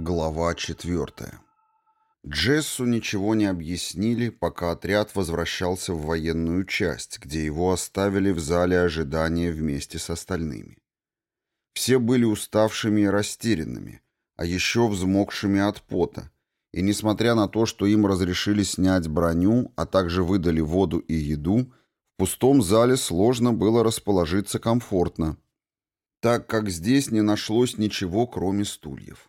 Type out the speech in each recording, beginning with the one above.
Глава 4. Джессу ничего не объяснили, пока отряд возвращался в военную часть, где его оставили в зале ожидания вместе с остальными. Все были уставшими и растерянными, а еще взмокшими от пота, и несмотря на то, что им разрешили снять броню, а также выдали воду и еду, в пустом зале сложно было расположиться комфортно, так как здесь не нашлось ничего, кроме стульев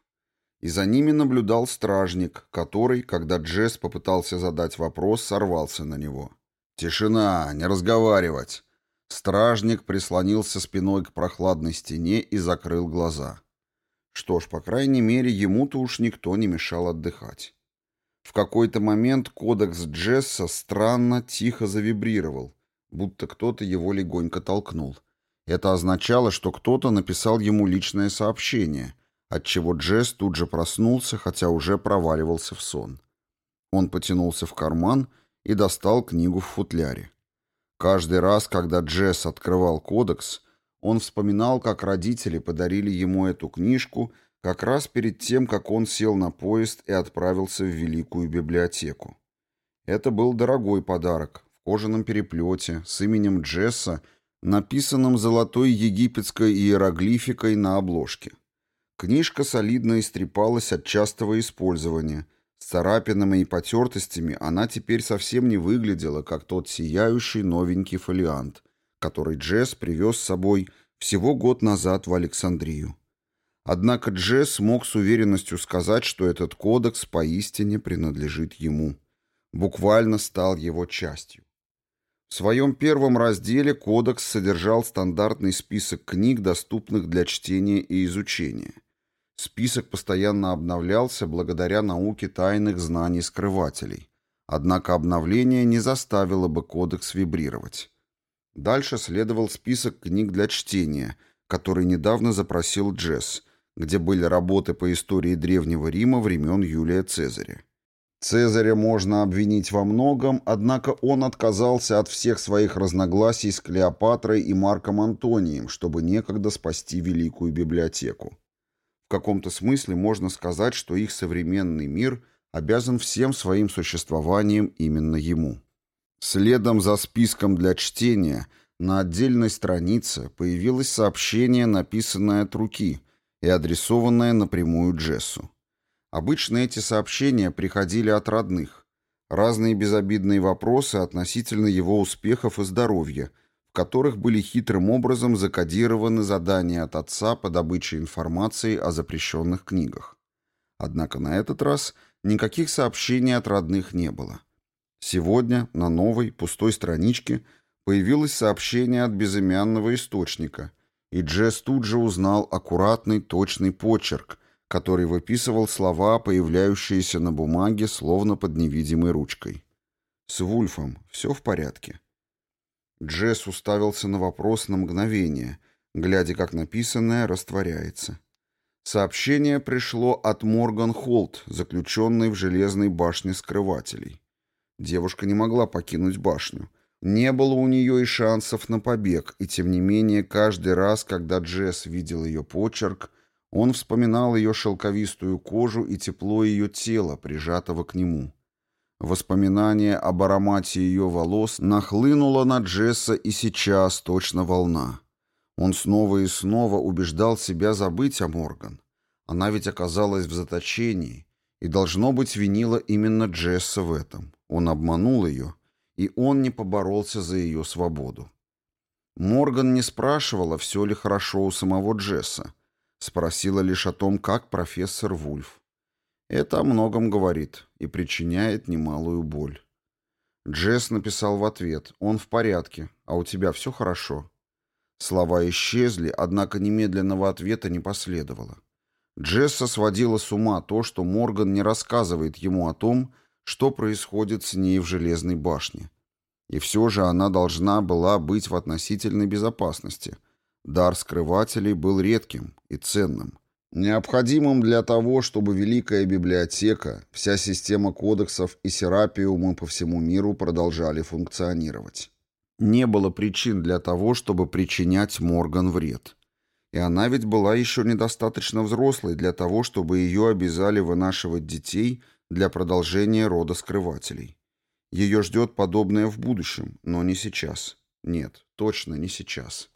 и за ними наблюдал стражник, который, когда Джесс попытался задать вопрос, сорвался на него. «Тишина! Не разговаривать!» Стражник прислонился спиной к прохладной стене и закрыл глаза. Что ж, по крайней мере, ему-то уж никто не мешал отдыхать. В какой-то момент кодекс Джесса странно тихо завибрировал, будто кто-то его легонько толкнул. Это означало, что кто-то написал ему личное сообщение — отчего Джесс тут же проснулся, хотя уже проваливался в сон. Он потянулся в карман и достал книгу в футляре. Каждый раз, когда Джесс открывал кодекс, он вспоминал, как родители подарили ему эту книжку как раз перед тем, как он сел на поезд и отправился в Великую библиотеку. Это был дорогой подарок в кожаном переплете с именем Джесса, написанным золотой египетской иероглификой на обложке. Книжка солидно истрепалась от частого использования. С царапинами и потертостями она теперь совсем не выглядела, как тот сияющий новенький фолиант, который Джесс привез с собой всего год назад в Александрию. Однако Джесс мог с уверенностью сказать, что этот кодекс поистине принадлежит ему. Буквально стал его частью. В своем первом разделе кодекс содержал стандартный список книг, доступных для чтения и изучения – Список постоянно обновлялся благодаря науке тайных знаний скрывателей. Однако обновление не заставило бы кодекс вибрировать. Дальше следовал список книг для чтения, который недавно запросил Джесс, где были работы по истории Древнего Рима времен Юлия Цезаря. Цезаря можно обвинить во многом, однако он отказался от всех своих разногласий с Клеопатрой и Марком Антонием, чтобы некогда спасти Великую библиотеку каком-то смысле можно сказать, что их современный мир обязан всем своим существованием именно ему. Следом за списком для чтения на отдельной странице появилось сообщение, написанное от руки и адресованное напрямую Джессу. Обычно эти сообщения приходили от родных. Разные безобидные вопросы относительно его успехов и здоровья, в которых были хитрым образом закодированы задания от отца по добыче информации о запрещенных книгах. Однако на этот раз никаких сообщений от родных не было. Сегодня на новой, пустой страничке появилось сообщение от безымянного источника, и Джесс тут же узнал аккуратный, точный почерк, который выписывал слова, появляющиеся на бумаге, словно под невидимой ручкой. «С Вульфом все в порядке?» Джесс уставился на вопрос на мгновение, глядя, как написанное растворяется. Сообщение пришло от Морган Холт, заключенной в железной башне скрывателей. Девушка не могла покинуть башню. Не было у нее и шансов на побег, и тем не менее каждый раз, когда Джесс видел ее почерк, он вспоминал ее шелковистую кожу и тепло ее тела, прижатого к нему. Воспоминание об аромате ее волос нахлынуло на Джесса и сейчас точно волна. Он снова и снова убеждал себя забыть о Морган. Она ведь оказалась в заточении и, должно быть, винила именно Джесса в этом. Он обманул ее, и он не поборолся за ее свободу. Морган не спрашивала, все ли хорошо у самого Джесса. Спросила лишь о том, как профессор Вульф. Это о многом говорит и причиняет немалую боль. Джесс написал в ответ «Он в порядке, а у тебя все хорошо». Слова исчезли, однако немедленного ответа не последовало. Джесса сводила с ума то, что Морган не рассказывает ему о том, что происходит с ней в Железной башне. И все же она должна была быть в относительной безопасности. Дар скрывателей был редким и ценным необходимым для того, чтобы Великая Библиотека, вся система кодексов и серапиумы по всему миру продолжали функционировать. Не было причин для того, чтобы причинять Морган вред. И она ведь была еще недостаточно взрослой для того, чтобы ее обязали вынашивать детей для продолжения рода скрывателей. Ее ждет подобное в будущем, но не сейчас. Нет, точно не сейчас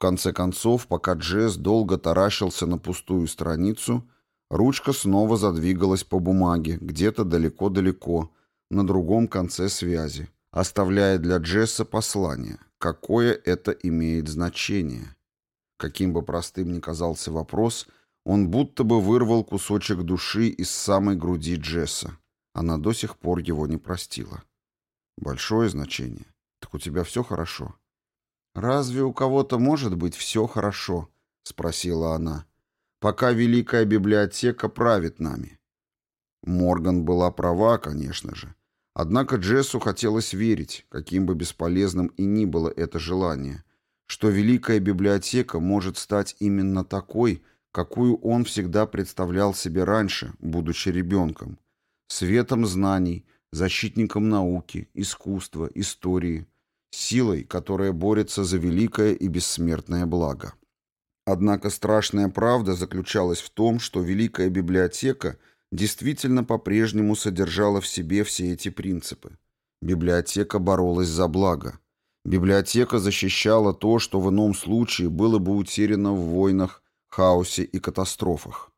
конце концов, пока Джесс долго таращился на пустую страницу, ручка снова задвигалась по бумаге, где-то далеко-далеко, на другом конце связи, оставляя для Джесса послание, какое это имеет значение. Каким бы простым ни казался вопрос, он будто бы вырвал кусочек души из самой груди Джесса. Она до сих пор его не простила. Большое значение. Так у тебя все хорошо? «Разве у кого-то может быть все хорошо?» — спросила она. «Пока Великая Библиотека правит нами». Морган была права, конечно же. Однако Джессу хотелось верить, каким бы бесполезным и ни было это желание, что Великая Библиотека может стать именно такой, какую он всегда представлял себе раньше, будучи ребенком. Светом знаний, защитником науки, искусства, истории, силой, которая борется за великое и бессмертное благо. Однако страшная правда заключалась в том, что Великая Библиотека действительно по-прежнему содержала в себе все эти принципы. Библиотека боролась за благо. Библиотека защищала то, что в ином случае было бы утеряно в войнах, хаосе и катастрофах.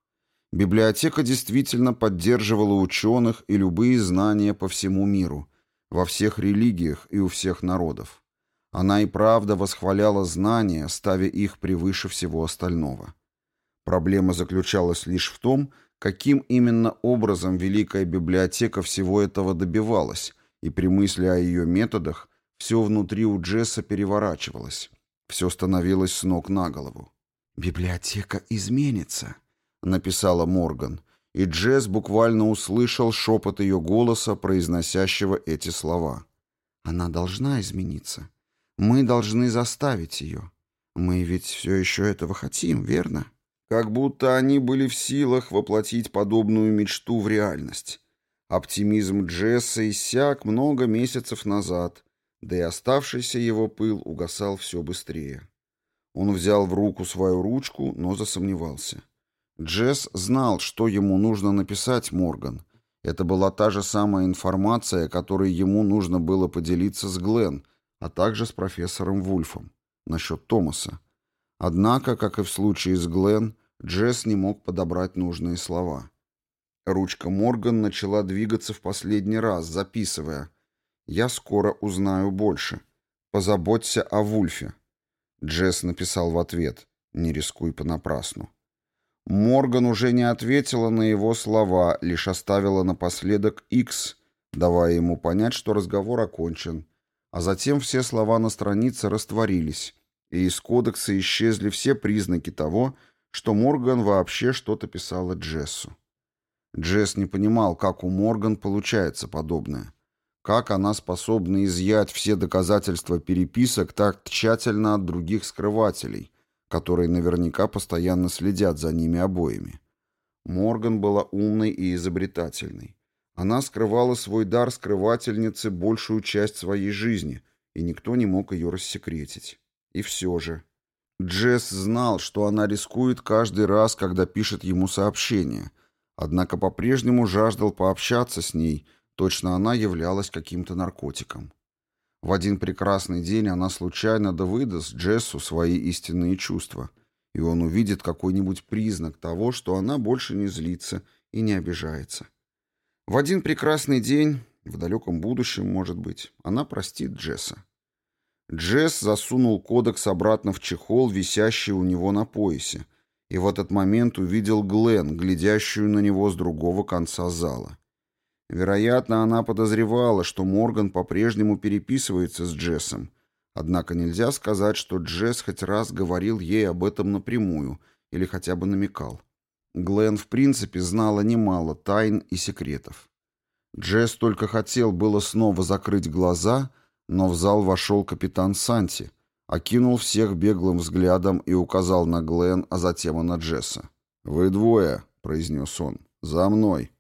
Библиотека действительно поддерживала ученых и любые знания по всему миру – во всех религиях и у всех народов. Она и правда восхваляла знания, ставя их превыше всего остального. Проблема заключалась лишь в том, каким именно образом Великая Библиотека всего этого добивалась, и при мысли о ее методах все внутри у Джесса переворачивалось. Все становилось с ног на голову. «Библиотека изменится», — написала Морган, и Джесс буквально услышал шепот ее голоса, произносящего эти слова. «Она должна измениться. Мы должны заставить ее. Мы ведь все еще этого хотим, верно?» Как будто они были в силах воплотить подобную мечту в реальность. Оптимизм Джесса иссяк много месяцев назад, да и оставшийся его пыл угасал все быстрее. Он взял в руку свою ручку, но засомневался. — Джесс знал, что ему нужно написать Морган. Это была та же самая информация, которой ему нужно было поделиться с Глен, а также с профессором Вульфом насчет Томаса. Однако, как и в случае с Глен, Джесс не мог подобрать нужные слова. Ручка Морган начала двигаться в последний раз, записывая «Я скоро узнаю больше. Позаботься о Вульфе». Джесс написал в ответ «Не рискуй понапрасну». Морган уже не ответила на его слова, лишь оставила напоследок X, давая ему понять, что разговор окончен. А затем все слова на странице растворились, и из кодекса исчезли все признаки того, что Морган вообще что-то писала Джессу. Джесс не понимал, как у Морган получается подобное. Как она способна изъять все доказательства переписок так тщательно от других скрывателей, которые наверняка постоянно следят за ними обоими. Морган была умной и изобретательной. Она скрывала свой дар скрывательницы большую часть своей жизни, и никто не мог ее рассекретить. И все же. Джесс знал, что она рискует каждый раз, когда пишет ему сообщение, однако по-прежнему жаждал пообщаться с ней, точно она являлась каким-то наркотиком. В один прекрасный день она случайно да выдаст Джессу свои истинные чувства, и он увидит какой-нибудь признак того, что она больше не злится и не обижается. В один прекрасный день, в далеком будущем, может быть, она простит Джесса. Джесс засунул кодекс обратно в чехол, висящий у него на поясе, и в этот момент увидел Глен, глядящую на него с другого конца зала. Вероятно, она подозревала, что Морган по-прежнему переписывается с Джессом. Однако нельзя сказать, что Джесс хоть раз говорил ей об этом напрямую или хотя бы намекал. Глен в принципе знала немало тайн и секретов. Джесс только хотел было снова закрыть глаза, но в зал вошел капитан Санти, окинул всех беглым взглядом и указал на Глен, а затем и на Джесса. «Вы двое», — произнес он, — «за мной».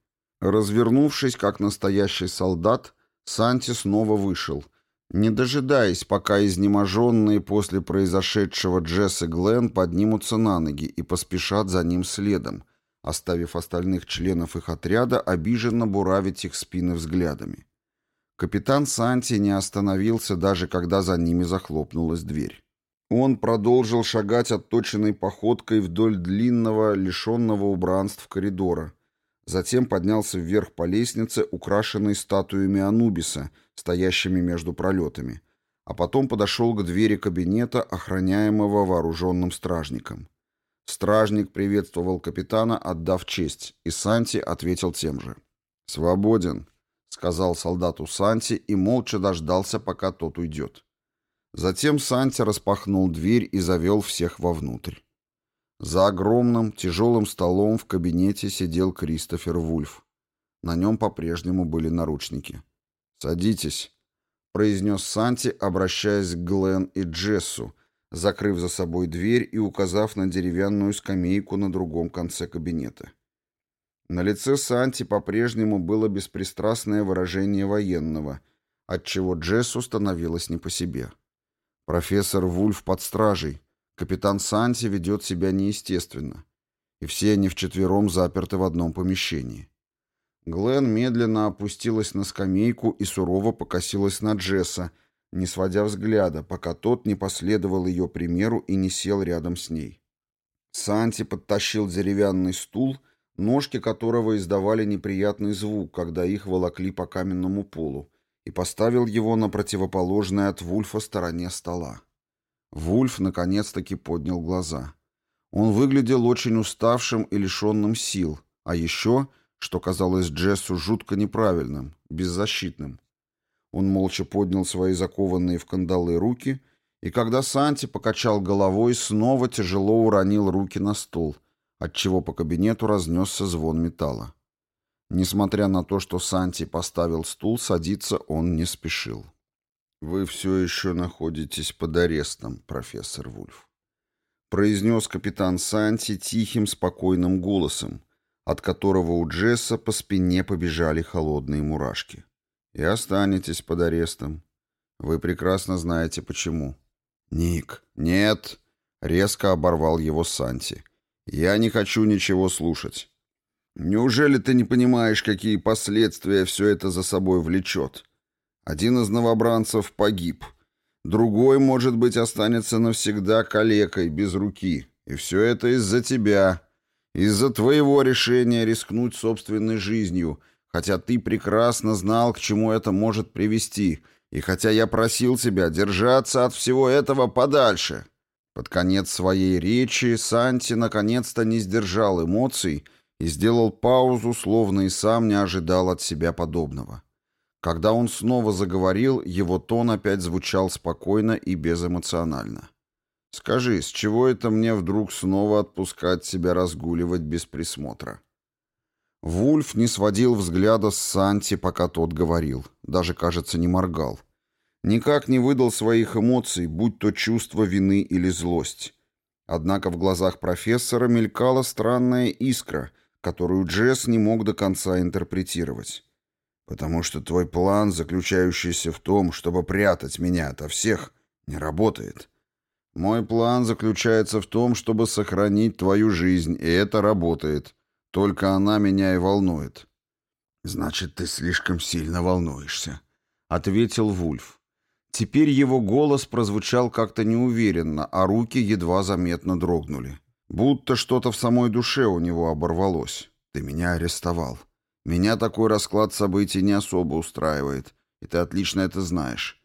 Развернувшись, как настоящий солдат, Санти снова вышел, не дожидаясь, пока изнеможенные после произошедшего Джесс и Глен поднимутся на ноги и поспешат за ним следом, оставив остальных членов их отряда обиженно буравить их спины взглядами. Капитан Санти не остановился, даже когда за ними захлопнулась дверь. Он продолжил шагать отточенной походкой вдоль длинного, лишенного убранств коридора, Затем поднялся вверх по лестнице, украшенной статуями Анубиса, стоящими между пролетами, а потом подошел к двери кабинета, охраняемого вооруженным стражником. Стражник приветствовал капитана, отдав честь, и Санти ответил тем же. «Свободен», — сказал солдату Санти и молча дождался, пока тот уйдет. Затем Санти распахнул дверь и завел всех вовнутрь. За огромным тяжелым столом в кабинете сидел Кристофер Вульф. На нем по-прежнему были наручники. «Садитесь», — произнес Санти, обращаясь к Глен и Джессу, закрыв за собой дверь и указав на деревянную скамейку на другом конце кабинета. На лице Санти по-прежнему было беспристрастное выражение военного, отчего Джессу становилось не по себе. «Профессор Вульф под стражей», Капитан Санти ведет себя неестественно. И все они вчетвером заперты в одном помещении. Глен медленно опустилась на скамейку и сурово покосилась на Джесса, не сводя взгляда, пока тот не последовал ее примеру и не сел рядом с ней. Санти подтащил деревянный стул, ножки которого издавали неприятный звук, когда их волокли по каменному полу, и поставил его на противоположной от Вульфа стороне стола. Вульф наконец-таки поднял глаза. Он выглядел очень уставшим и лишенным сил, а еще, что казалось Джессу жутко неправильным, беззащитным. Он молча поднял свои закованные в кандалы руки, и когда Санти покачал головой, снова тяжело уронил руки на стол, отчего по кабинету разнесся звон металла. Несмотря на то, что Санти поставил стул, садиться он не спешил. «Вы все еще находитесь под арестом, профессор Вульф», — произнес капитан Санти тихим, спокойным голосом, от которого у Джесса по спине побежали холодные мурашки. «И останетесь под арестом. Вы прекрасно знаете, почему». «Ник, нет!» — резко оборвал его Санти. «Я не хочу ничего слушать». «Неужели ты не понимаешь, какие последствия все это за собой влечет?» Один из новобранцев погиб. Другой, может быть, останется навсегда калекой, без руки. И все это из-за тебя, из-за твоего решения рискнуть собственной жизнью, хотя ты прекрасно знал, к чему это может привести, и хотя я просил тебя держаться от всего этого подальше». Под конец своей речи Санти наконец-то не сдержал эмоций и сделал паузу, словно и сам не ожидал от себя подобного. Когда он снова заговорил, его тон опять звучал спокойно и безэмоционально. «Скажи, с чего это мне вдруг снова отпускать себя разгуливать без присмотра?» Вульф не сводил взгляда с Санти, пока тот говорил. Даже, кажется, не моргал. Никак не выдал своих эмоций, будь то чувство вины или злость. Однако в глазах профессора мелькала странная искра, которую Джесс не мог до конца интерпретировать потому что твой план, заключающийся в том, чтобы прятать меня ото всех, не работает. Мой план заключается в том, чтобы сохранить твою жизнь, и это работает. Только она меня и волнует». «Значит, ты слишком сильно волнуешься», — ответил Вульф. Теперь его голос прозвучал как-то неуверенно, а руки едва заметно дрогнули. Будто что-то в самой душе у него оборвалось. «Ты меня арестовал. Меня такой расклад событий не особо устраивает, и ты отлично это знаешь.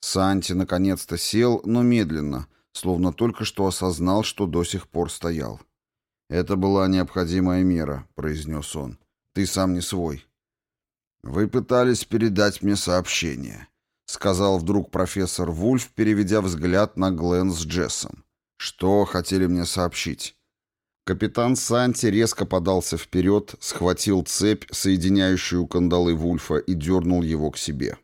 Санти наконец-то сел, но медленно, словно только что осознал, что до сих пор стоял. «Это была необходимая мера», — произнес он. «Ты сам не свой». «Вы пытались передать мне сообщение», — сказал вдруг профессор Вульф, переведя взгляд на Глен с Джессом. «Что хотели мне сообщить?» Капитан Санти резко подался вперед, схватил цепь, соединяющую кандалы Вульфа, и дернул его к себе.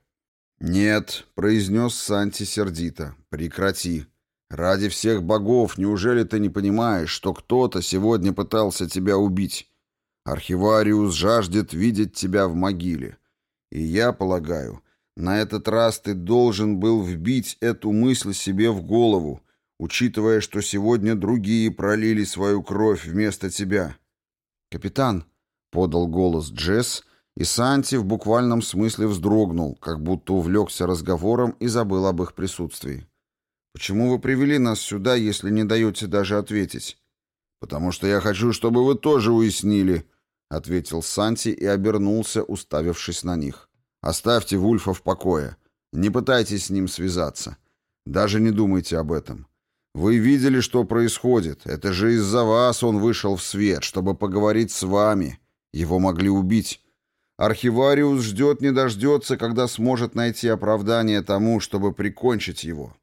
«Нет», — произнес Санти сердито, — «прекрати. Ради всех богов, неужели ты не понимаешь, что кто-то сегодня пытался тебя убить? Архивариус жаждет видеть тебя в могиле. И я полагаю, на этот раз ты должен был вбить эту мысль себе в голову, учитывая, что сегодня другие пролили свою кровь вместо тебя». «Капитан», — подал голос Джесс, и Санти в буквальном смысле вздрогнул, как будто увлекся разговором и забыл об их присутствии. «Почему вы привели нас сюда, если не даете даже ответить?» «Потому что я хочу, чтобы вы тоже уяснили», — ответил Санти и обернулся, уставившись на них. «Оставьте Вульфа в покое. Не пытайтесь с ним связаться. Даже не думайте об этом. Вы видели, что происходит. Это же из-за вас он вышел в свет, чтобы поговорить с вами. Его могли убить. Архивариус ждет не дождется, когда сможет найти оправдание тому, чтобы прикончить его.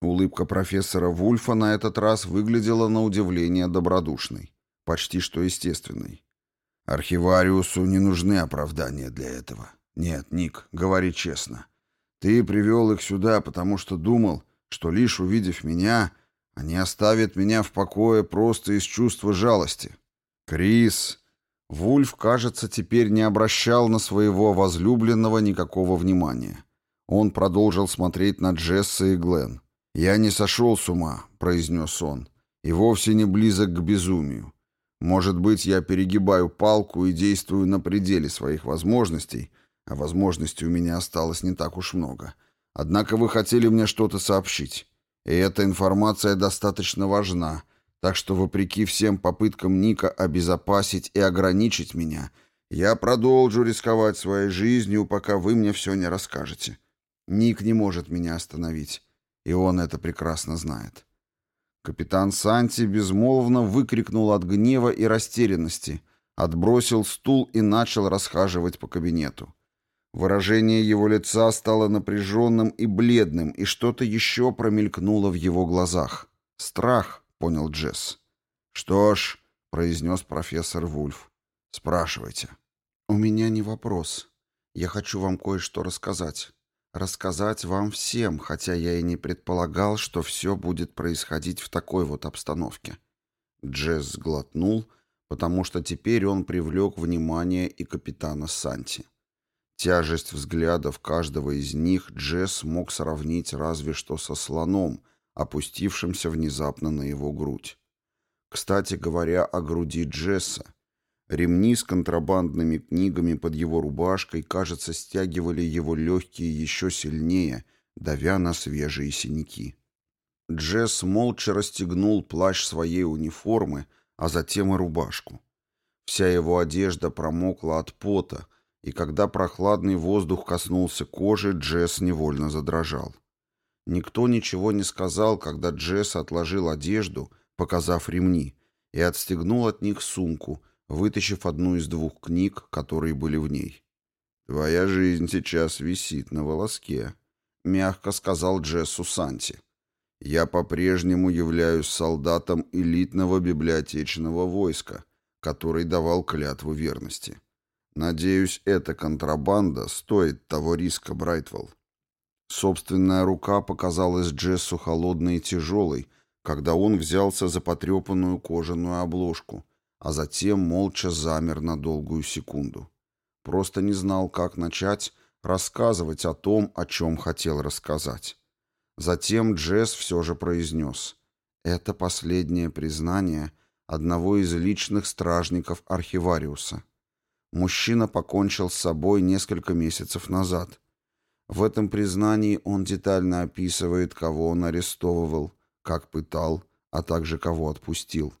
Улыбка профессора Вульфа на этот раз выглядела на удивление добродушной, почти что естественной. Архивариусу не нужны оправдания для этого. Нет, Ник, говори честно. Ты привел их сюда, потому что думал, что лишь увидев меня, они оставят меня в покое просто из чувства жалости. Крис... Вульф, кажется, теперь не обращал на своего возлюбленного никакого внимания. Он продолжил смотреть на Джесса и Глен. «Я не сошел с ума», — произнес он, — «и вовсе не близок к безумию. Может быть, я перегибаю палку и действую на пределе своих возможностей, а возможностей у меня осталось не так уж много. Однако вы хотели мне что-то сообщить, и эта информация достаточно важна, так что, вопреки всем попыткам Ника обезопасить и ограничить меня, я продолжу рисковать своей жизнью, пока вы мне все не расскажете. Ник не может меня остановить, и он это прекрасно знает». Капитан Санти безмолвно выкрикнул от гнева и растерянности, отбросил стул и начал расхаживать по кабинету. Выражение его лица стало напряженным и бледным, и что-то еще промелькнуло в его глазах. «Страх», — понял Джесс. «Что ж», — произнес профессор Вульф, — «спрашивайте». «У меня не вопрос. Я хочу вам кое-что рассказать. Рассказать вам всем, хотя я и не предполагал, что все будет происходить в такой вот обстановке». Джесс сглотнул, потому что теперь он привлек внимание и капитана Санти. Тяжесть взглядов каждого из них Джесс мог сравнить разве что со слоном, опустившимся внезапно на его грудь. Кстати говоря, о груди Джесса. Ремни с контрабандными книгами под его рубашкой, кажется, стягивали его легкие еще сильнее, давя на свежие синяки. Джесс молча расстегнул плащ своей униформы, а затем и рубашку. Вся его одежда промокла от пота, и когда прохладный воздух коснулся кожи, Джесс невольно задрожал. Никто ничего не сказал, когда Джесс отложил одежду, показав ремни, и отстегнул от них сумку, вытащив одну из двух книг, которые были в ней. «Твоя жизнь сейчас висит на волоске», — мягко сказал Джессу Санти. «Я по-прежнему являюсь солдатом элитного библиотечного войска, который давал клятву верности. Надеюсь, эта контрабанда стоит того риска, Брайтвелл. Собственная рука показалась Джессу холодной и тяжелой, когда он взялся за потрепанную кожаную обложку, а затем молча замер на долгую секунду. Просто не знал, как начать рассказывать о том, о чем хотел рассказать. Затем Джесс все же произнес. Это последнее признание одного из личных стражников Архивариуса — Мужчина покончил с собой несколько месяцев назад. В этом признании он детально описывает, кого он арестовывал, как пытал, а также кого отпустил.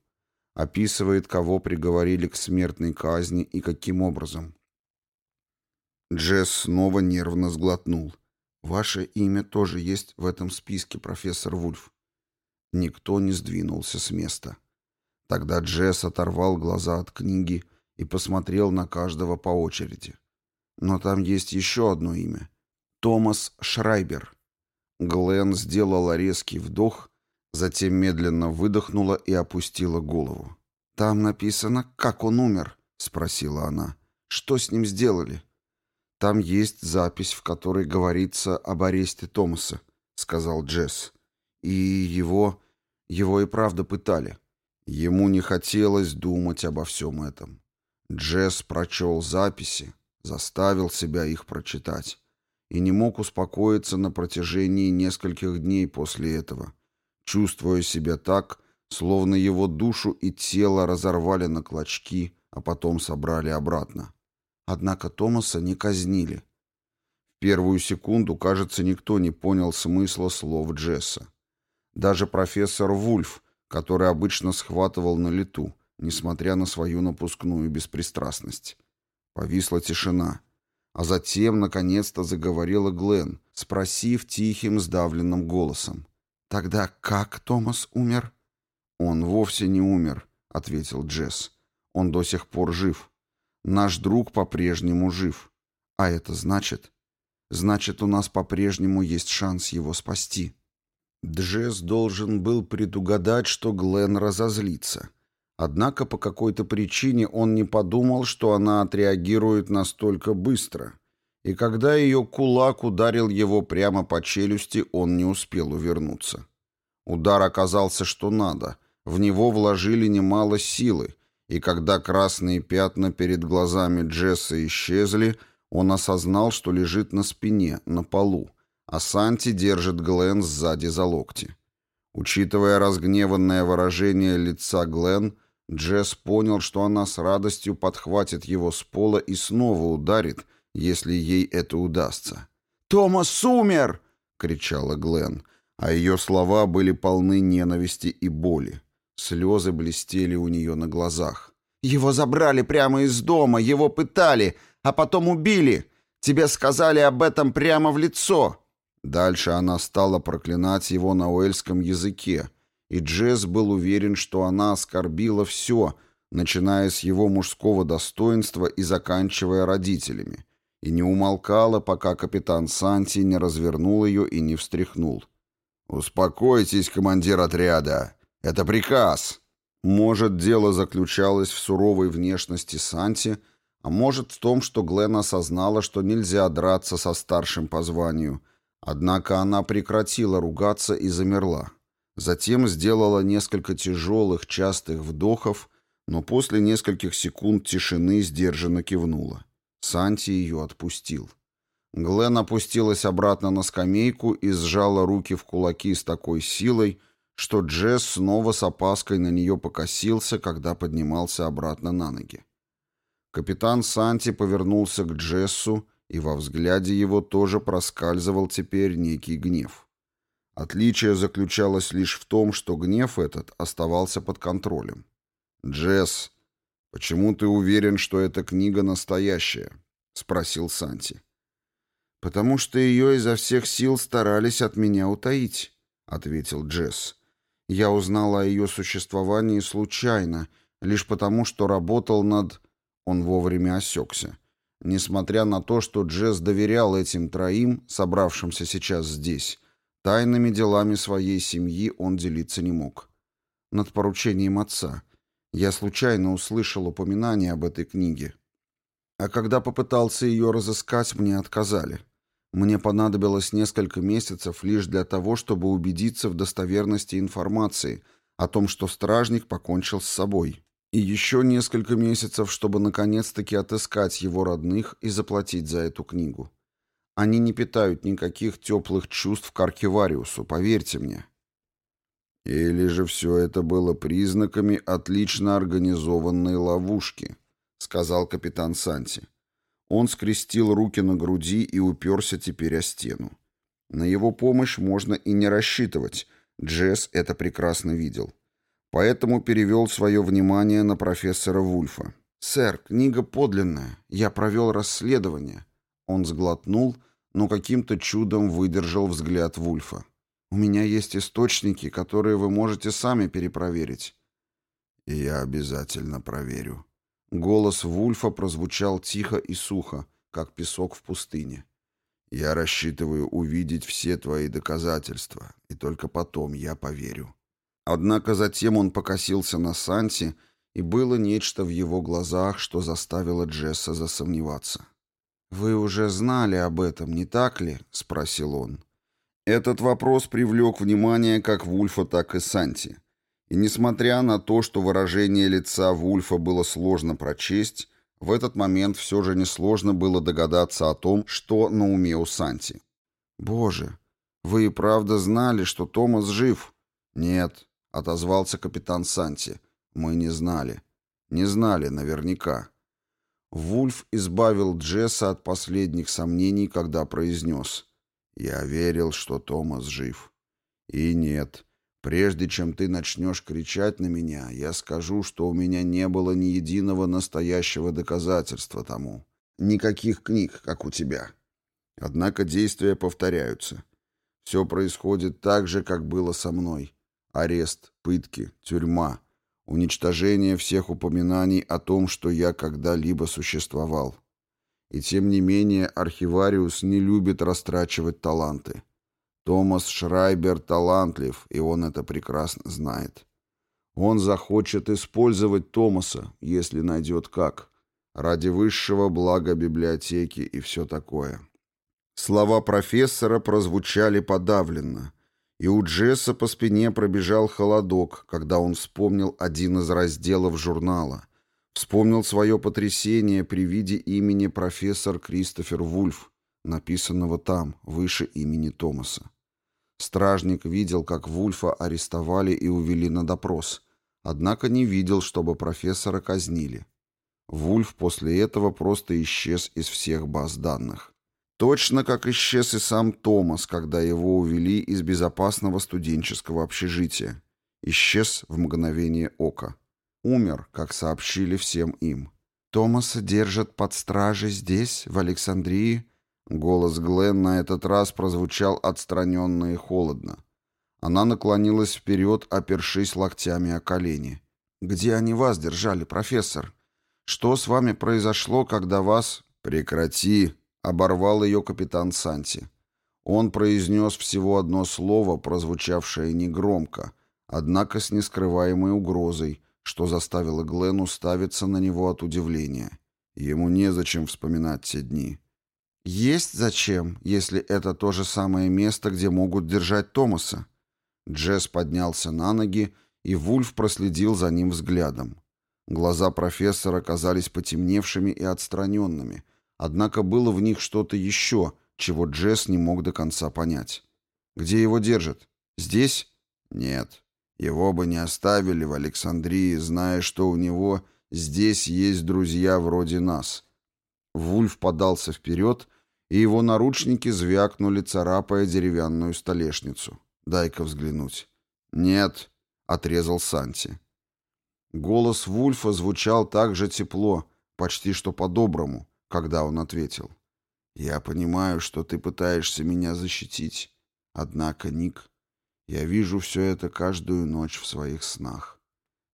Описывает, кого приговорили к смертной казни и каким образом. Джесс снова нервно сглотнул. «Ваше имя тоже есть в этом списке, профессор Вульф». Никто не сдвинулся с места. Тогда Джесс оторвал глаза от книги и посмотрел на каждого по очереди. Но там есть еще одно имя. Томас Шрайбер. Глен сделала резкий вдох, затем медленно выдохнула и опустила голову. «Там написано, как он умер», — спросила она. «Что с ним сделали?» «Там есть запись, в которой говорится об аресте Томаса», — сказал Джесс. «И его... его и правда пытали». Ему не хотелось думать обо всем этом. Джесс прочел записи, заставил себя их прочитать и не мог успокоиться на протяжении нескольких дней после этого, чувствуя себя так, словно его душу и тело разорвали на клочки, а потом собрали обратно. Однако Томаса не казнили. В первую секунду, кажется, никто не понял смысла слов Джесса. Даже профессор Вульф, который обычно схватывал на лету, несмотря на свою напускную беспристрастность. Повисла тишина. А затем, наконец-то, заговорила Глен, спросив тихим, сдавленным голосом. «Тогда как Томас умер?» «Он вовсе не умер», — ответил Джесс. «Он до сих пор жив. Наш друг по-прежнему жив. А это значит...» «Значит, у нас по-прежнему есть шанс его спасти». Джесс должен был предугадать, что Глен разозлится — Однако по какой-то причине он не подумал, что она отреагирует настолько быстро. И когда ее кулак ударил его прямо по челюсти, он не успел увернуться. Удар оказался что надо. В него вложили немало силы. И когда красные пятна перед глазами Джесса исчезли, он осознал, что лежит на спине, на полу. А Санти держит Глен сзади за локти. Учитывая разгневанное выражение лица Глен, Джесс понял, что она с радостью подхватит его с пола и снова ударит, если ей это удастся. «Томас умер!» — кричала Глен, а ее слова были полны ненависти и боли. Слезы блестели у нее на глазах. «Его забрали прямо из дома, его пытали, а потом убили. Тебе сказали об этом прямо в лицо». Дальше она стала проклинать его на уэльском языке, и Джесс был уверен, что она оскорбила все, начиная с его мужского достоинства и заканчивая родителями, и не умолкала, пока капитан Санти не развернул ее и не встряхнул. «Успокойтесь, командир отряда! Это приказ!» Может, дело заключалось в суровой внешности Санти, а может в том, что Глен осознала, что нельзя драться со старшим по званию. Однако она прекратила ругаться и замерла. Затем сделала несколько тяжелых, частых вдохов, но после нескольких секунд тишины сдержанно кивнула. Санти ее отпустил. Глен опустилась обратно на скамейку и сжала руки в кулаки с такой силой, что Джесс снова с опаской на нее покосился, когда поднимался обратно на ноги. Капитан Санти повернулся к Джессу, и во взгляде его тоже проскальзывал теперь некий гнев. Отличие заключалось лишь в том, что гнев этот оставался под контролем. «Джесс, почему ты уверен, что эта книга настоящая?» — спросил Санти. «Потому что ее изо всех сил старались от меня утаить», — ответил Джесс. «Я узнал о ее существовании случайно, лишь потому, что работал над...» Он вовремя осекся. Несмотря на то, что Джесс доверял этим троим, собравшимся сейчас здесь, Тайными делами своей семьи он делиться не мог. Над поручением отца. Я случайно услышал упоминание об этой книге. А когда попытался ее разыскать, мне отказали. Мне понадобилось несколько месяцев лишь для того, чтобы убедиться в достоверности информации о том, что стражник покончил с собой. И еще несколько месяцев, чтобы наконец-таки отыскать его родных и заплатить за эту книгу. Они не питают никаких теплых чувств к Аркивариусу, поверьте мне. Или же все это было признаками отлично организованной ловушки, сказал капитан Санти. Он скрестил руки на груди и уперся теперь о стену. На его помощь можно и не рассчитывать, Джесс это прекрасно видел. Поэтому перевел свое внимание на профессора Вульфа. «Сэр, книга подлинная. Я провел расследование. Он сглотнул, но каким-то чудом выдержал взгляд Вульфа. «У меня есть источники, которые вы можете сами перепроверить». И «Я обязательно проверю». Голос Вульфа прозвучал тихо и сухо, как песок в пустыне. «Я рассчитываю увидеть все твои доказательства, и только потом я поверю». Однако затем он покосился на Санти, и было нечто в его глазах, что заставило Джесса засомневаться. «Вы уже знали об этом, не так ли?» — спросил он. Этот вопрос привлек внимание как Вульфа, так и Санти. И несмотря на то, что выражение лица Вульфа было сложно прочесть, в этот момент все же несложно было догадаться о том, что на уме у Санти. «Боже, вы и правда знали, что Томас жив?» «Нет», — отозвался капитан Санти. «Мы не знали. Не знали наверняка». Вульф избавил Джесса от последних сомнений, когда произнес «Я верил, что Томас жив». «И нет. Прежде чем ты начнешь кричать на меня, я скажу, что у меня не было ни единого настоящего доказательства тому. Никаких книг, как у тебя. Однако действия повторяются. Все происходит так же, как было со мной. Арест, пытки, тюрьма, уничтожение всех упоминаний о том, что я когда-либо существовал. И тем не менее архивариус не любит растрачивать таланты. Томас Шрайбер талантлив, и он это прекрасно знает. Он захочет использовать Томаса, если найдет как, ради высшего блага библиотеки и все такое. Слова профессора прозвучали подавленно — и у Джесса по спине пробежал холодок, когда он вспомнил один из разделов журнала. Вспомнил свое потрясение при виде имени профессор Кристофер Вульф, написанного там, выше имени Томаса. Стражник видел, как Вульфа арестовали и увели на допрос, однако не видел, чтобы профессора казнили. Вульф после этого просто исчез из всех баз данных. Точно как исчез и сам Томас, когда его увели из безопасного студенческого общежития. Исчез в мгновение ока. Умер, как сообщили всем им. «Томаса держат под стражей здесь, в Александрии?» Голос Глен на этот раз прозвучал отстраненно и холодно. Она наклонилась вперед, опершись локтями о колени. «Где они вас держали, профессор? Что с вами произошло, когда вас...» «Прекрати!» Оборвал ее капитан Санти. Он произнес всего одно слово, прозвучавшее негромко, однако с нескрываемой угрозой, что заставило Глену ставиться на него от удивления. Ему незачем вспоминать те дни. «Есть зачем, если это то же самое место, где могут держать Томаса?» Джесс поднялся на ноги, и Вульф проследил за ним взглядом. Глаза профессора казались потемневшими и отстраненными, Однако было в них что-то еще, чего Джесс не мог до конца понять. «Где его держат? Здесь?» «Нет. Его бы не оставили в Александрии, зная, что у него здесь есть друзья вроде нас». Вульф подался вперед, и его наручники звякнули, царапая деревянную столешницу. «Дай-ка взглянуть». «Нет», — отрезал Санти. Голос Вульфа звучал так же тепло, почти что по-доброму, когда он ответил. «Я понимаю, что ты пытаешься меня защитить. Однако, Ник, я вижу все это каждую ночь в своих снах.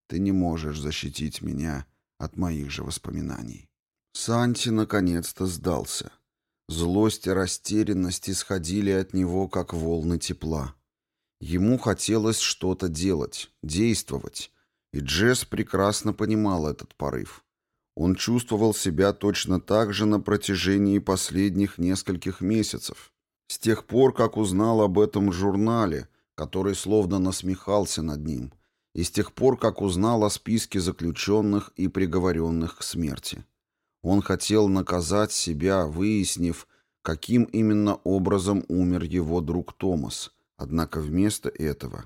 Ты не можешь защитить меня от моих же воспоминаний». Санти наконец-то сдался. Злость и растерянность исходили от него, как волны тепла. Ему хотелось что-то делать, действовать, и Джесс прекрасно понимал этот порыв. Он чувствовал себя точно так же на протяжении последних нескольких месяцев, с тех пор, как узнал об этом журнале, который словно насмехался над ним, и с тех пор, как узнал о списке заключенных и приговоренных к смерти. Он хотел наказать себя, выяснив, каким именно образом умер его друг Томас, однако вместо этого...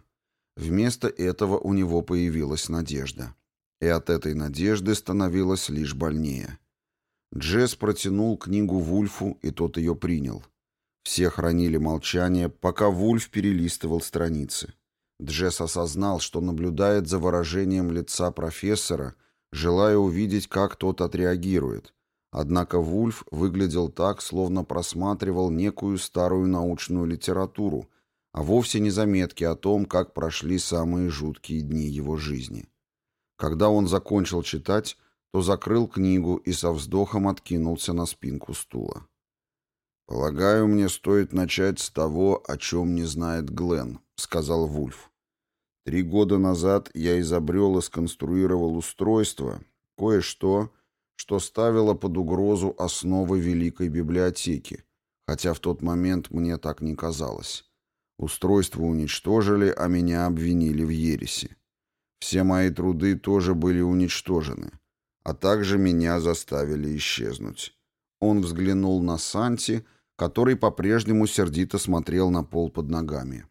Вместо этого у него появилась надежда. И от этой надежды становилось лишь больнее. Джесс протянул книгу Вульфу, и тот ее принял. Все хранили молчание, пока Вульф перелистывал страницы. Джесс осознал, что наблюдает за выражением лица профессора, желая увидеть, как тот отреагирует. Однако Вульф выглядел так, словно просматривал некую старую научную литературу, а вовсе не заметки о том, как прошли самые жуткие дни его жизни. Когда он закончил читать, то закрыл книгу и со вздохом откинулся на спинку стула. «Полагаю, мне стоит начать с того, о чем не знает Глен», — сказал Вульф. «Три года назад я изобрел и сконструировал устройство, кое-что, что ставило под угрозу основы Великой Библиотеки, хотя в тот момент мне так не казалось. Устройство уничтожили, а меня обвинили в ереси. Все мои труды тоже были уничтожены, а также меня заставили исчезнуть. Он взглянул на Санти, который по-прежнему сердито смотрел на пол под ногами.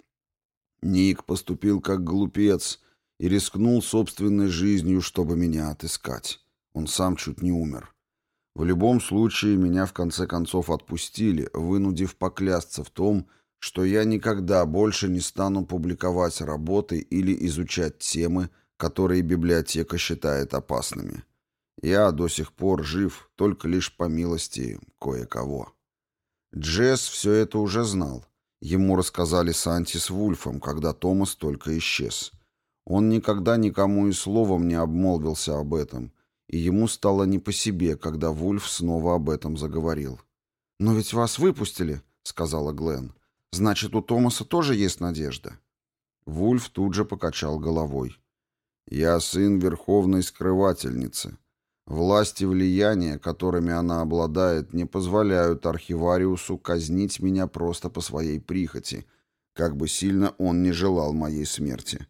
Ник поступил как глупец и рискнул собственной жизнью, чтобы меня отыскать. Он сам чуть не умер. В любом случае, меня в конце концов отпустили, вынудив поклясться в том, что что я никогда больше не стану публиковать работы или изучать темы, которые библиотека считает опасными. Я до сих пор жив только лишь по милости кое-кого. Джесс все это уже знал. Ему рассказали Санти с Вульфом, когда Томас только исчез. Он никогда никому и словом не обмолвился об этом, и ему стало не по себе, когда Вульф снова об этом заговорил. «Но ведь вас выпустили», — сказала Гленн. Значит, у Томаса тоже есть надежда? Вульф тут же покачал головой. Я сын верховной скрывательницы. Власть и влияние, которыми она обладает, не позволяют архивариусу казнить меня просто по своей прихоти, как бы сильно он ни желал моей смерти.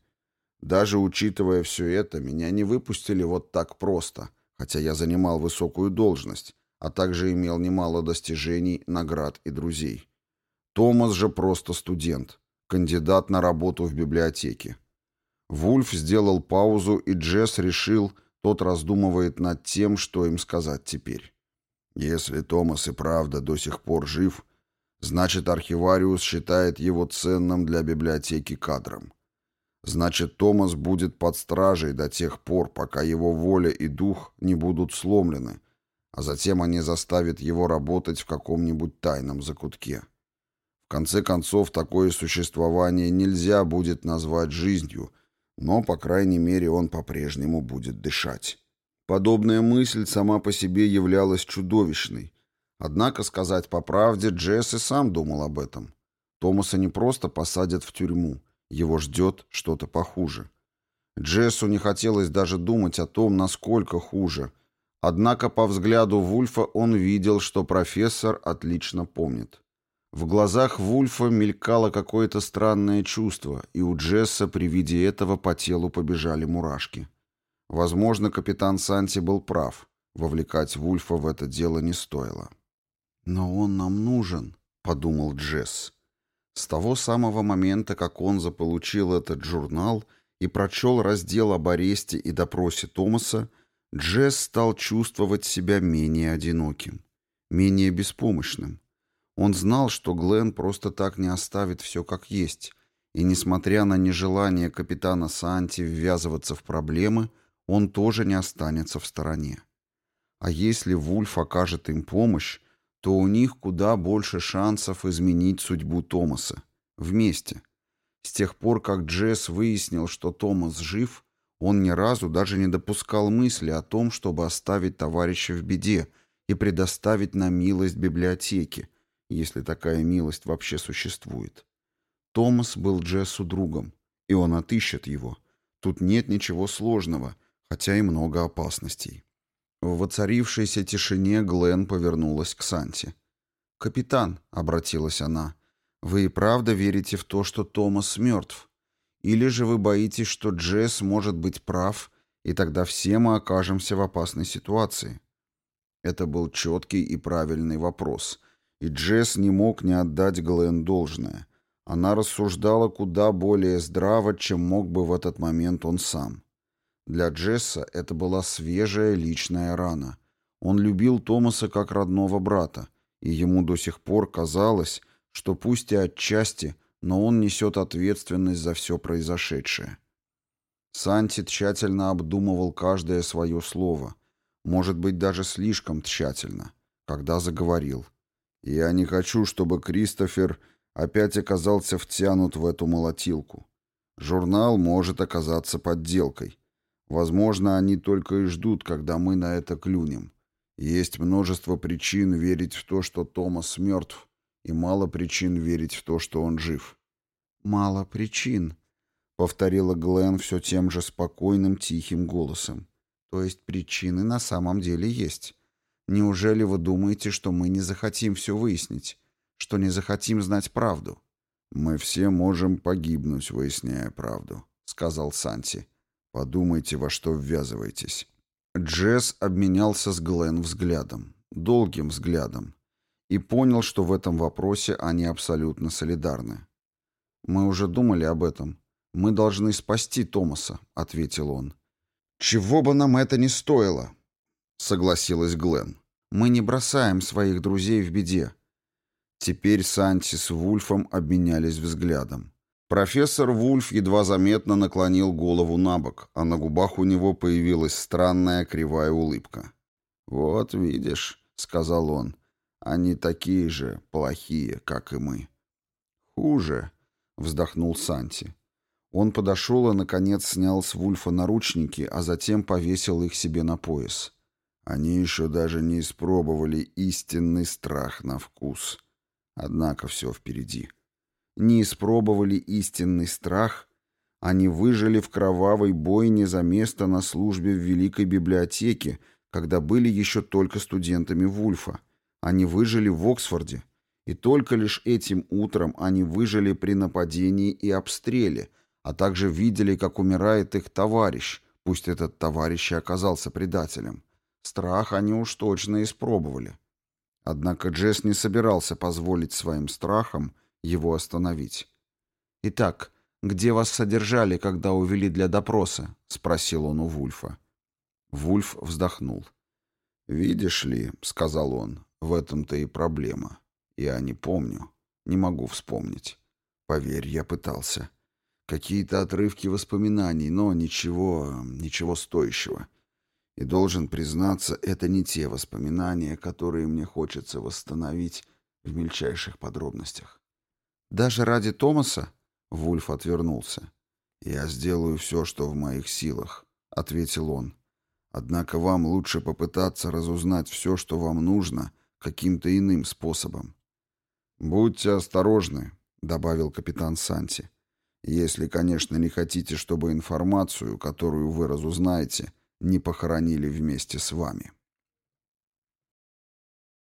Даже учитывая все это, меня не выпустили вот так просто, хотя я занимал высокую должность, а также имел немало достижений, наград и друзей. Томас же просто студент, кандидат на работу в библиотеке. Вульф сделал паузу, и Джесс решил, тот раздумывает над тем, что им сказать теперь. Если Томас и правда до сих пор жив, значит, архивариус считает его ценным для библиотеки кадром. Значит, Томас будет под стражей до тех пор, пока его воля и дух не будут сломлены, а затем они заставят его работать в каком-нибудь тайном закутке. В конце концов, такое существование нельзя будет назвать жизнью, но, по крайней мере, он по-прежнему будет дышать. Подобная мысль сама по себе являлась чудовищной. Однако, сказать по правде, Джесс и сам думал об этом. Томаса не просто посадят в тюрьму, его ждет что-то похуже. Джессу не хотелось даже думать о том, насколько хуже. Однако по взгляду Вульфа он видел, что профессор отлично помнит. В глазах Вульфа мелькало какое-то странное чувство, и у Джесса при виде этого по телу побежали мурашки. Возможно, капитан Санти был прав. Вовлекать Вульфа в это дело не стоило. «Но он нам нужен», — подумал Джесс. С того самого момента, как он заполучил этот журнал и прочел раздел об аресте и допросе Томаса, Джесс стал чувствовать себя менее одиноким, менее беспомощным. Он знал, что Глен просто так не оставит все как есть, и, несмотря на нежелание капитана Санти ввязываться в проблемы, он тоже не останется в стороне. А если Вульф окажет им помощь, то у них куда больше шансов изменить судьбу Томаса. Вместе. С тех пор, как Джесс выяснил, что Томас жив, он ни разу даже не допускал мысли о том, чтобы оставить товарища в беде и предоставить на милость библиотеке если такая милость вообще существует. Томас был Джессу другом, и он отыщет его. Тут нет ничего сложного, хотя и много опасностей. В воцарившейся тишине Глен повернулась к Санте. «Капитан», — обратилась она, — «вы и правда верите в то, что Томас мертв? Или же вы боитесь, что Джесс может быть прав, и тогда все мы окажемся в опасной ситуации?» Это был четкий и правильный вопрос — и Джесс не мог не отдать Глен должное. Она рассуждала куда более здраво, чем мог бы в этот момент он сам. Для Джесса это была свежая личная рана. Он любил Томаса как родного брата, и ему до сих пор казалось, что пусть и отчасти, но он несет ответственность за все произошедшее. Санти тщательно обдумывал каждое свое слово, может быть, даже слишком тщательно, когда заговорил. Я не хочу, чтобы Кристофер опять оказался втянут в эту молотилку. Журнал может оказаться подделкой. Возможно, они только и ждут, когда мы на это клюнем. Есть множество причин верить в то, что Томас мертв, и мало причин верить в то, что он жив. «Мало причин», — повторила Глен все тем же спокойным, тихим голосом. «То есть причины на самом деле есть. Неужели вы думаете, что мы не захотим все выяснить? Что не захотим знать правду?» «Мы все можем погибнуть, выясняя правду», — сказал Санти. «Подумайте, во что ввязываетесь». Джесс обменялся с Глен взглядом, долгим взглядом, и понял, что в этом вопросе они абсолютно солидарны. «Мы уже думали об этом. Мы должны спасти Томаса», — ответил он. «Чего бы нам это ни стоило? согласилась Глен. Мы не бросаем своих друзей в беде. Теперь Санти с Вульфом обменялись взглядом. Профессор Вульф едва заметно наклонил голову на бок, а на губах у него появилась странная кривая улыбка. «Вот видишь», — сказал он, — «они такие же плохие, как и мы». «Хуже», — вздохнул Санти. Он подошел и, наконец, снял с Вульфа наручники, а затем повесил их себе на пояс. Они еще даже не испробовали истинный страх на вкус. Однако все впереди. Не испробовали истинный страх, они выжили в кровавой бойне за место на службе в Великой библиотеке, когда были еще только студентами Вульфа. Они выжили в Оксфорде. И только лишь этим утром они выжили при нападении и обстреле, а также видели, как умирает их товарищ, пусть этот товарищ и оказался предателем. Страх они уж точно испробовали. Однако Джесс не собирался позволить своим страхам его остановить. «Итак, где вас содержали, когда увели для допроса?» — спросил он у Вульфа. Вульф вздохнул. «Видишь ли», — сказал он, — «в этом-то и проблема. Я не помню, не могу вспомнить. Поверь, я пытался. Какие-то отрывки воспоминаний, но ничего, ничего стоящего. И должен признаться, это не те воспоминания, которые мне хочется восстановить в мельчайших подробностях. Даже ради Томаса Вульф отвернулся. «Я сделаю все, что в моих силах», — ответил он. «Однако вам лучше попытаться разузнать все, что вам нужно, каким-то иным способом». «Будьте осторожны», — добавил капитан Санти. «Если, конечно, не хотите, чтобы информацию, которую вы разузнаете, — не похоронили вместе с вами.